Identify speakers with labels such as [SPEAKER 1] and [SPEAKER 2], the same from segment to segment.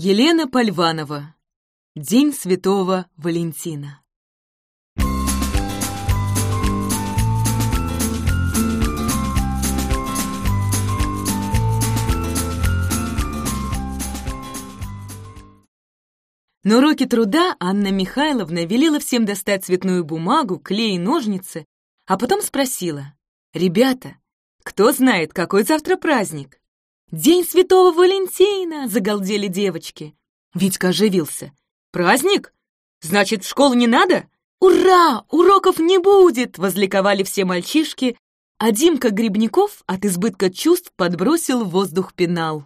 [SPEAKER 1] Елена Польванова. День Святого Валентина. На уроке труда Анна Михайловна велела всем достать цветную бумагу, клей и ножницы, а потом спросила, «Ребята, кто знает, какой завтра праздник?» «День Святого Валентина!» — загалдели девочки. Витька оживился. «Праздник? Значит, в школу не надо?» «Ура! Уроков не будет!» — возликовали все мальчишки, а Димка Грибников от избытка чувств подбросил в воздух пенал.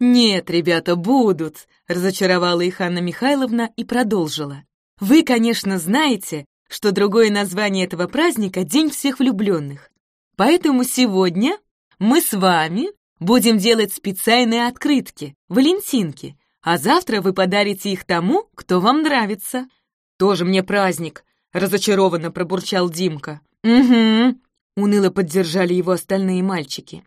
[SPEAKER 1] «Нет, ребята, будут», — разочаровала их Анна Михайловна и продолжила. «Вы, конечно, знаете, что другое название этого праздника — День всех влюбленных. Поэтому сегодня мы с вами Будем делать специальные открытки, валентинки, а завтра вы подарите их тому, кто вам нравится». «Тоже мне праздник», — разочарованно пробурчал Димка. «Угу», — уныло поддержали его остальные мальчики.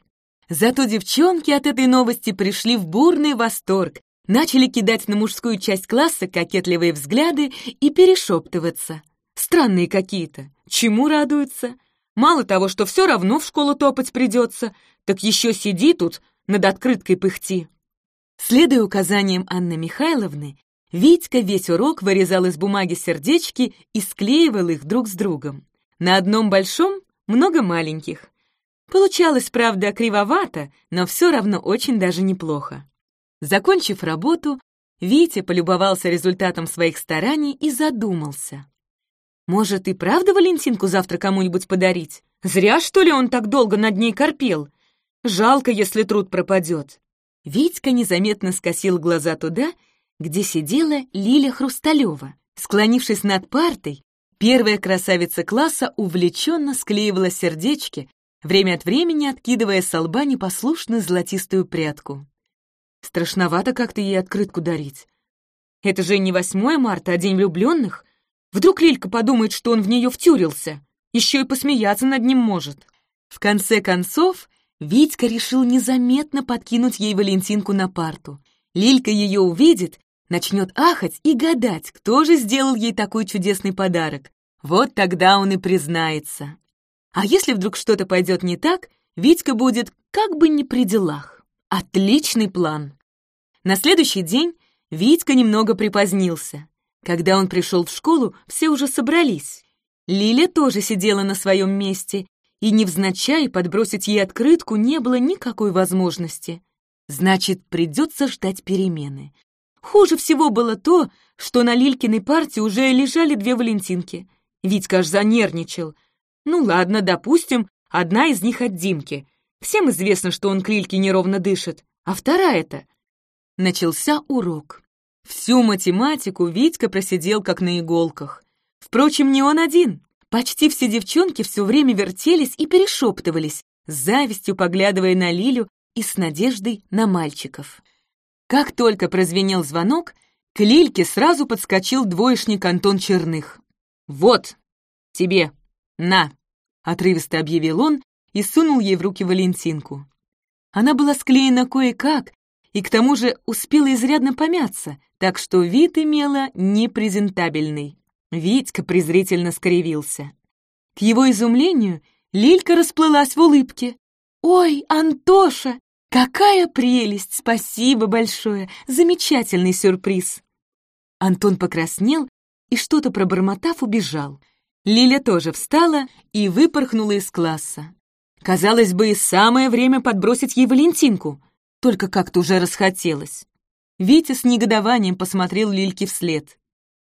[SPEAKER 1] Зато девчонки от этой новости пришли в бурный восторг, начали кидать на мужскую часть класса кокетливые взгляды и перешептываться. Странные какие-то. Чему радуются? Мало того, что все равно в школу топать придется, так еще сиди тут над открыткой пыхти. Следуя указаниям Анны Михайловны, Витька весь урок вырезал из бумаги сердечки и склеивал их друг с другом. На одном большом много маленьких. Получалось, правда, кривовато, но все равно очень даже неплохо. Закончив работу, Витя полюбовался результатом своих стараний и задумался. Может, и правда Валентинку завтра кому-нибудь подарить? Зря, что ли, он так долго над ней корпел? Жалко, если труд пропадет. Витька незаметно скосил глаза туда, где сидела Лиля Хрусталева. Склонившись над партой, первая красавица класса увлеченно склеивала сердечки, время от времени откидывая с лба непослушно золотистую прядку. Страшновато как-то ей открытку дарить. Это же не 8 марта, а День влюбленных. Вдруг Лилька подумает, что он в нее втюрился. Еще и посмеяться над ним может. В конце концов, Витька решил незаметно подкинуть ей Валентинку на парту. Лилька ее увидит, начнет ахать и гадать, кто же сделал ей такой чудесный подарок. Вот тогда он и признается. А если вдруг что-то пойдет не так, Витька будет как бы не при делах. Отличный план. На следующий день Витька немного припозднился. Когда он пришел в школу, все уже собрались. Лиля тоже сидела на своем месте, и невзначай подбросить ей открытку не было никакой возможности. Значит, придется ждать перемены. Хуже всего было то, что на Лилькиной партии уже лежали две валентинки. Витька аж занервничал. Ну ладно, допустим, одна из них от Димки. Всем известно, что он к Лильке неровно дышит. А вторая-то? Начался урок. Всю математику Витька просидел как на иголках. Впрочем, не он один. Почти все девчонки все время вертелись и перешептывались, с завистью поглядывая на Лилю и с надеждой на мальчиков. Как только прозвенел звонок, к Лильке сразу подскочил двоечник Антон Черных. «Вот, тебе, на!» — отрывисто объявил он и сунул ей в руки Валентинку. Она была склеена кое-как, и к тому же успела изрядно помяться, так что вид имела непрезентабельный. Витька презрительно скривился. К его изумлению Лилька расплылась в улыбке. «Ой, Антоша, какая прелесть! Спасибо большое! Замечательный сюрприз!» Антон покраснел и, что-то пробормотав, убежал. Лиля тоже встала и выпорхнула из класса. Казалось бы, самое время подбросить ей Валентинку, только как-то уже расхотелось. Витя с негодованием посмотрел Лильке вслед.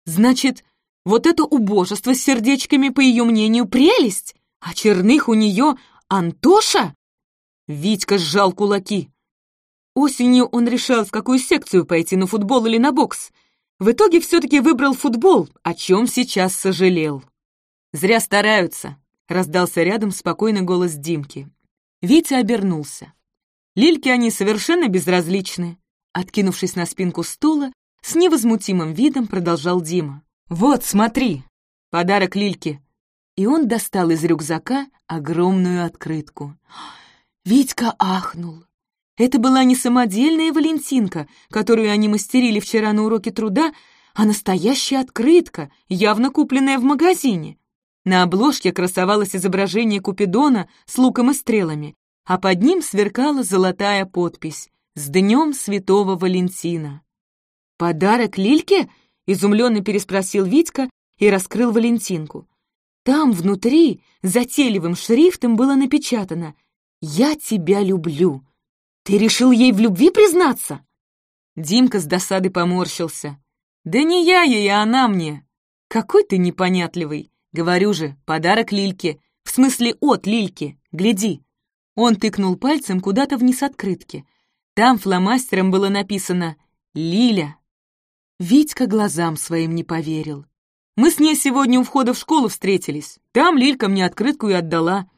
[SPEAKER 1] «Значит, вот это убожество с сердечками, по ее мнению, прелесть, а черных у нее Антоша?» Витька сжал кулаки. Осенью он решал, в какую секцию пойти, на футбол или на бокс. В итоге все-таки выбрал футбол, о чем сейчас сожалел. «Зря стараются», — раздался рядом спокойный голос Димки. Витя обернулся. Лильке они совершенно безразличны. Откинувшись на спинку стула, с невозмутимым видом продолжал Дима. «Вот, смотри, подарок Лильке». И он достал из рюкзака огромную открытку. Витька ахнул. Это была не самодельная Валентинка, которую они мастерили вчера на уроке труда, а настоящая открытка, явно купленная в магазине. На обложке красовалось изображение Купидона с луком и стрелами, а под ним сверкала золотая подпись «С днем Святого Валентина». «Подарок Лильке?» — изумленно переспросил Витька и раскрыл Валентинку. Там внутри затейливым шрифтом было напечатано «Я тебя люблю». «Ты решил ей в любви признаться?» Димка с досады поморщился. «Да не я ей, а она мне. Какой ты непонятливый. Говорю же, подарок Лильке. В смысле, от Лильки. Гляди». Он тыкнул пальцем куда-то вниз открытки. Там фломастером было написано «Лиля». Витька глазам своим не поверил. «Мы с ней сегодня у входа в школу встретились. Там Лилька мне открытку и отдала».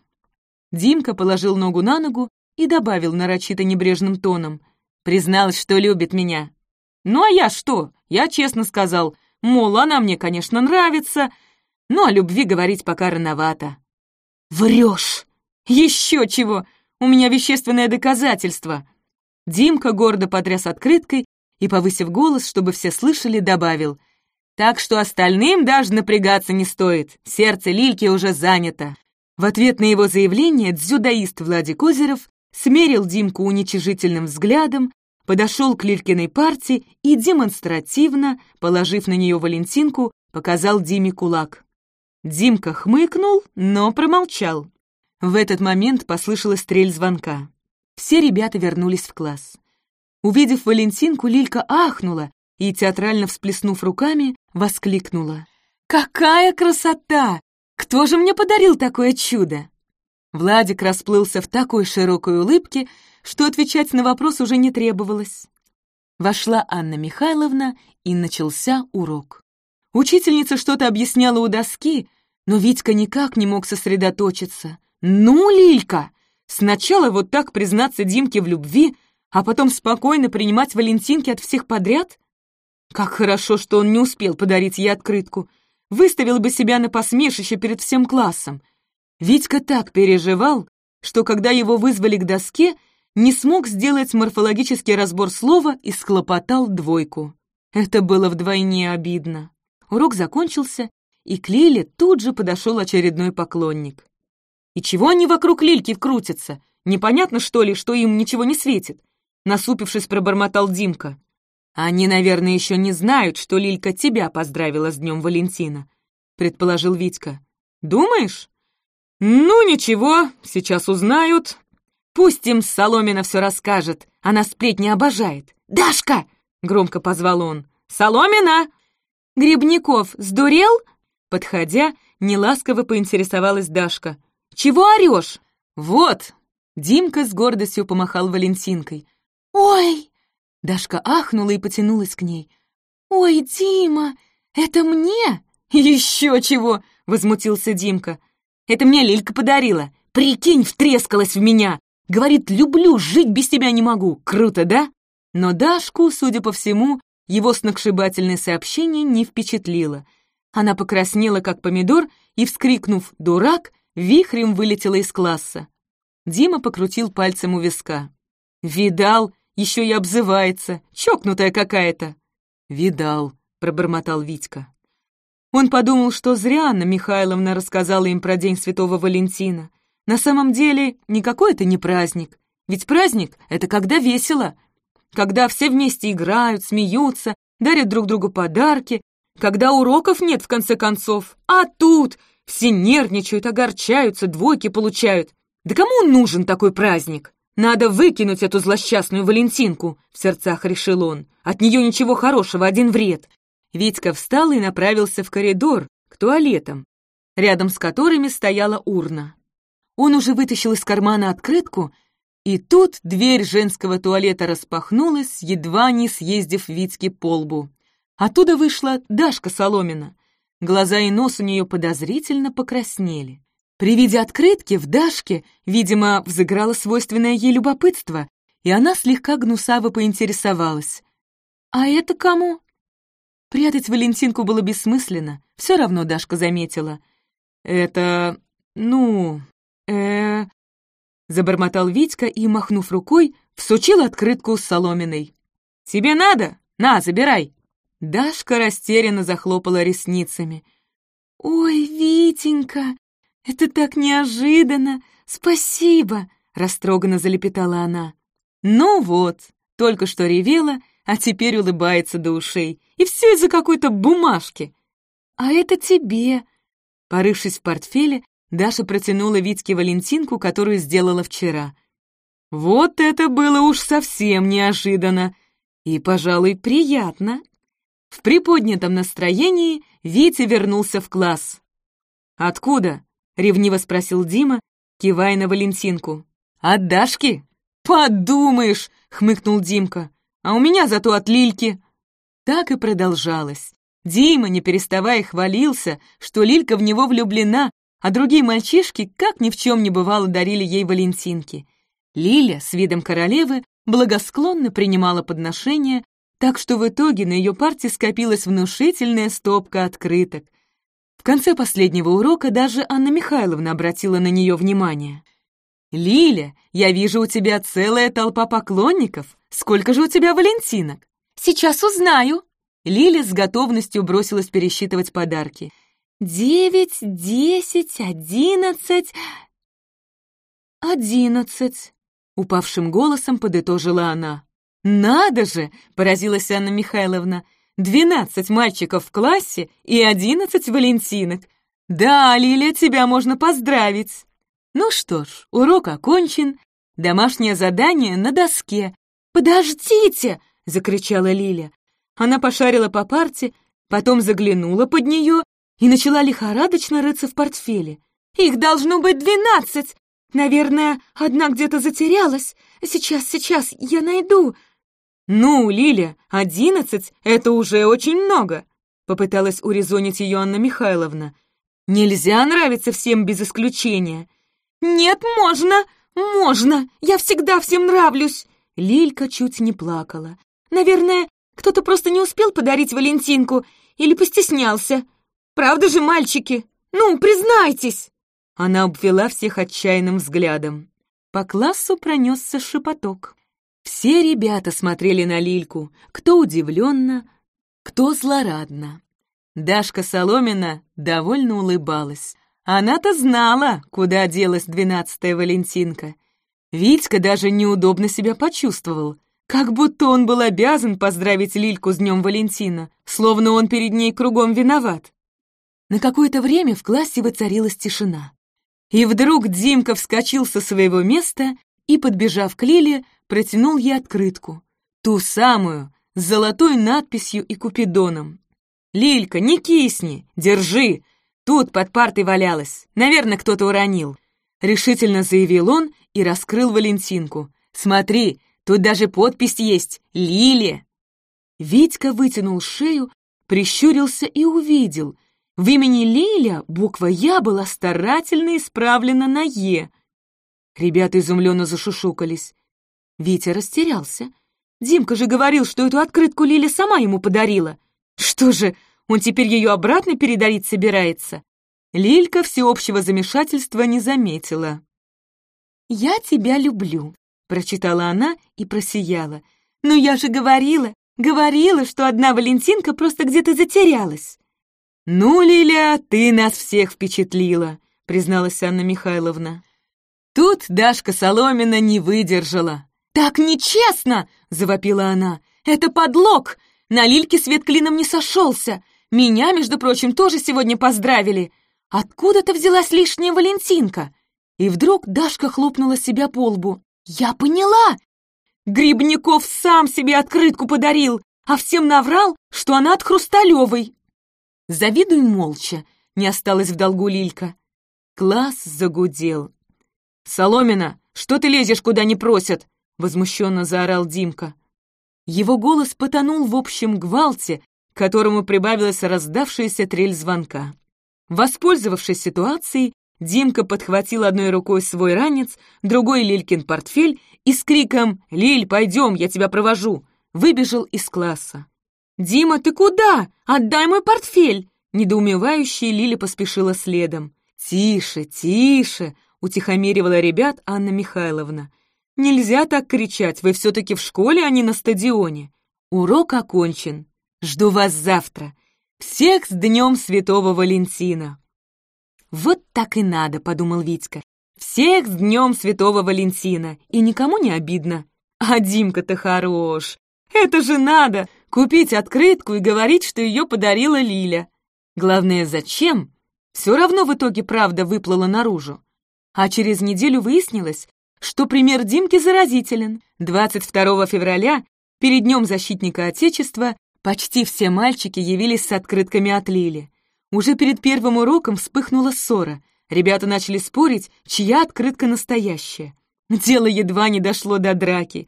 [SPEAKER 1] Димка положил ногу на ногу и добавил нарочито небрежным тоном. Призналась, что любит меня. «Ну а я что? Я честно сказал, мол, она мне, конечно, нравится, но о любви говорить пока рановато». «Врешь! Еще чего! У меня вещественное доказательство!» Димка гордо потряс открыткой и, повысив голос, чтобы все слышали, добавил. «Так что остальным даже напрягаться не стоит, сердце Лильки уже занято». В ответ на его заявление дзюдоист Владик Озеров смерил Димку уничижительным взглядом, подошел к Лилькиной парте и демонстративно, положив на нее Валентинку, показал Диме кулак. Димка хмыкнул, но промолчал. В этот момент послышалась стрель звонка. Все ребята вернулись в класс. Увидев Валентинку, Лилька ахнула и, театрально всплеснув руками, воскликнула. «Какая красота! Кто же мне подарил такое чудо?» Владик расплылся в такой широкой улыбке, что отвечать на вопрос уже не требовалось. Вошла Анна Михайловна, и начался урок. Учительница что-то объясняла у доски, но Витька никак не мог сосредоточиться. «Ну, Лилька! Сначала вот так признаться Димке в любви, а потом спокойно принимать валентинки от всех подряд? Как хорошо, что он не успел подарить ей открытку. Выставил бы себя на посмешище перед всем классом. Витька так переживал, что когда его вызвали к доске, не смог сделать морфологический разбор слова и схлопотал двойку. Это было вдвойне обидно. Урок закончился, и к Лиле тут же подошел очередной поклонник. «И чего они вокруг Лильки крутятся? Непонятно, что ли, что им ничего не светит?» Насупившись, пробормотал Димка. «Они, наверное, еще не знают, что Лилька тебя поздравила с Днем Валентина», предположил Витька. «Думаешь?» «Ну, ничего, сейчас узнают. Пусть им Соломина все расскажет, она сплетни обожает. Дашка!» — громко позвал он. «Соломина!» «Грибников сдурел?» Подходя, неласково поинтересовалась Дашка. «Чего орешь?» «Вот!» Димка с гордостью помахал Валентинкой. «Ой!» Дашка ахнула и потянулась к ней. «Ой, Дима, это мне?» «Еще чего!» — возмутился Димка. Это мне Лилька подарила. Прикинь, втрескалась в меня. Говорит, люблю, жить без тебя не могу. Круто, да? Но Дашку, судя по всему, его сногсшибательное сообщение не впечатлило. Она покраснела, как помидор, и, вскрикнув «дурак», вихрем вылетела из класса. Дима покрутил пальцем у виска. «Видал, еще и обзывается, чокнутая какая-то». «Видал», — пробормотал Витька. Он подумал, что зря Анна Михайловна рассказала им про День Святого Валентина. На самом деле, никакой это не праздник. Ведь праздник — это когда весело. Когда все вместе играют, смеются, дарят друг другу подарки, когда уроков нет, в конце концов. А тут все нервничают, огорчаются, двойки получают. Да кому нужен такой праздник? Надо выкинуть эту злосчастную Валентинку, в сердцах решил он. От нее ничего хорошего, один вред. Витька встал и направился в коридор, к туалетам, рядом с которыми стояла урна. Он уже вытащил из кармана открытку, и тут дверь женского туалета распахнулась, едва не съездив Витьке по лбу. Оттуда вышла Дашка Соломина. Глаза и нос у нее подозрительно покраснели. При виде открытки в Дашке, видимо, взыграло свойственное ей любопытство, и она слегка гнусаво поинтересовалась. «А это кому?» Прятать Валентинку было бессмысленно, все равно Дашка заметила. «Это... ну... э...» Забормотал Витька и, махнув рукой, всучил открытку с соломенной. «Тебе надо? На, забирай!» Дашка растерянно захлопала ресницами. «Ой, Витенька, это так неожиданно! Спасибо!» — растроганно залепетала она. «Ну вот, только что ревела, а теперь улыбается до ушей. И все из-за какой-то бумажки. А это тебе!» Порывшись в портфеле, Даша протянула Витьке Валентинку, которую сделала вчера. Вот это было уж совсем неожиданно и, пожалуй, приятно. В приподнятом настроении Витя вернулся в класс. «Откуда?» — ревниво спросил Дима, кивая на Валентинку. «От Дашки?» «Подумаешь!» — хмыкнул Димка. «А у меня зато от Лильки». Так и продолжалось. Дима, не переставая, хвалился, что Лилька в него влюблена, а другие мальчишки, как ни в чем не бывало, дарили ей Валентинки. Лиля с видом королевы благосклонно принимала подношения, так что в итоге на ее парте скопилась внушительная стопка открыток. В конце последнего урока даже Анна Михайловна обратила на нее внимание. «Лиля, я вижу у тебя целая толпа поклонников. Сколько же у тебя валентинок?»
[SPEAKER 2] «Сейчас узнаю».
[SPEAKER 1] Лиля с готовностью бросилась пересчитывать подарки.
[SPEAKER 2] «Девять, десять, одиннадцать...» «Одиннадцать», — упавшим голосом подытожила она.
[SPEAKER 1] «Надо же!» — поразилась Анна Михайловна. «Двенадцать мальчиков в классе и одиннадцать валентинок. Да, Лилия, тебя можно поздравить!» Ну что ж, урок окончен, домашнее задание на доске.
[SPEAKER 2] «Подождите!»
[SPEAKER 1] — закричала Лиля. Она пошарила по парте, потом заглянула под нее и начала лихорадочно рыться в портфеле.
[SPEAKER 2] «Их должно быть двенадцать! Наверное, одна где-то затерялась. Сейчас, сейчас, я найду!»
[SPEAKER 1] «Ну, Лиля, одиннадцать — это уже очень много!» — попыталась урезонить ее Анна Михайловна. «Нельзя нравиться всем без исключения!»
[SPEAKER 2] «Нет, можно! Можно! Я всегда всем нравлюсь!»
[SPEAKER 1] Лилька чуть не плакала.
[SPEAKER 2] «Наверное, кто-то просто не успел подарить Валентинку или постеснялся. Правда же, мальчики? Ну, признайтесь!»
[SPEAKER 1] Она обвела всех отчаянным взглядом. По классу пронесся шепоток. Все ребята смотрели на Лильку, кто удивленно, кто злорадно. Дашка Соломина довольно улыбалась. Она-то знала, куда делась двенадцатая Валентинка. Витька даже неудобно себя почувствовал, как будто он был обязан поздравить Лильку с Днем Валентина, словно он перед ней кругом виноват. На какое-то время в классе воцарилась тишина. И вдруг Димка вскочил со своего места и, подбежав к Лиле, протянул ей открытку. Ту самую, с золотой надписью и купидоном. «Лилька, не кисни! Держи! Тут под партой валялась. Наверное, кто-то уронил». Решительно заявил он и раскрыл Валентинку. «Смотри, тут даже подпись есть. Лилия!» Витька вытянул шею, прищурился и увидел. В имени Лиля буква «Я» была старательно исправлена на «Е». Ребята изумленно зашушукались. Витя растерялся. Димка же говорил, что эту открытку Лиля сама ему подарила. Что же, он теперь ее обратно передарить собирается? Лилька всеобщего замешательства не заметила.
[SPEAKER 2] «Я тебя люблю», — прочитала она и просияла. «Но я же говорила, говорила, что одна Валентинка просто где-то затерялась».
[SPEAKER 1] «Ну, Лиля, ты нас всех впечатлила», — призналась Анна Михайловна. Тут Дашка Соломина не выдержала.
[SPEAKER 2] «Так нечестно!» — завопила она. «Это подлог! На Лильке свет клином не сошелся. Меня, между прочим, тоже сегодня поздравили. Откуда-то взялась лишняя Валентинка?» И вдруг Дашка хлопнула себя по лбу. «Я поняла! Грибников сам себе открытку подарил, а всем наврал, что она от Хрусталевой!»
[SPEAKER 1] Завидуй молча, не осталось в долгу Лилька. Класс загудел. «Соломина, что ты лезешь, куда не просят?» — возмущенно заорал Димка. Его голос потонул в общем гвалте, к которому прибавилась раздавшаяся трель звонка. Воспользовавшись ситуацией, Димка подхватил одной рукой свой ранец, другой Лилькин портфель и с криком «Лиль, пойдем, я тебя провожу!» выбежал из класса.
[SPEAKER 2] «Дима, ты куда? Отдай мой портфель!» Недоумевающая Лиля поспешила следом.
[SPEAKER 1] «Тише, тише!» — утихомиривала ребят Анна Михайловна. Нельзя так кричать, вы все-таки в школе, а не на стадионе. Урок окончен. Жду вас завтра. Всех с Днем Святого Валентина!» «Вот так и надо», — подумал Витька. «Всех с Днем Святого Валентина, и никому не обидно. А Димка-то хорош. Это же надо, купить открытку и говорить, что ее подарила Лиля. Главное, зачем? Все равно в итоге правда выплыла наружу. А через неделю выяснилось, что пример Димки заразителен. 22 февраля, перед Днем Защитника Отечества, почти все мальчики явились с открытками от Лили. Уже перед первым уроком вспыхнула ссора. Ребята начали спорить, чья открытка настоящая. Дело едва не дошло до драки.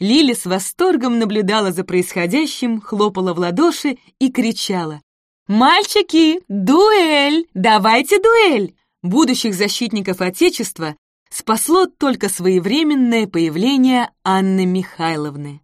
[SPEAKER 1] Лили с восторгом наблюдала за происходящим, хлопала в ладоши и кричала. «Мальчики, дуэль! Давайте дуэль!» Будущих защитников Отечества спасло только своевременное появление Анны Михайловны.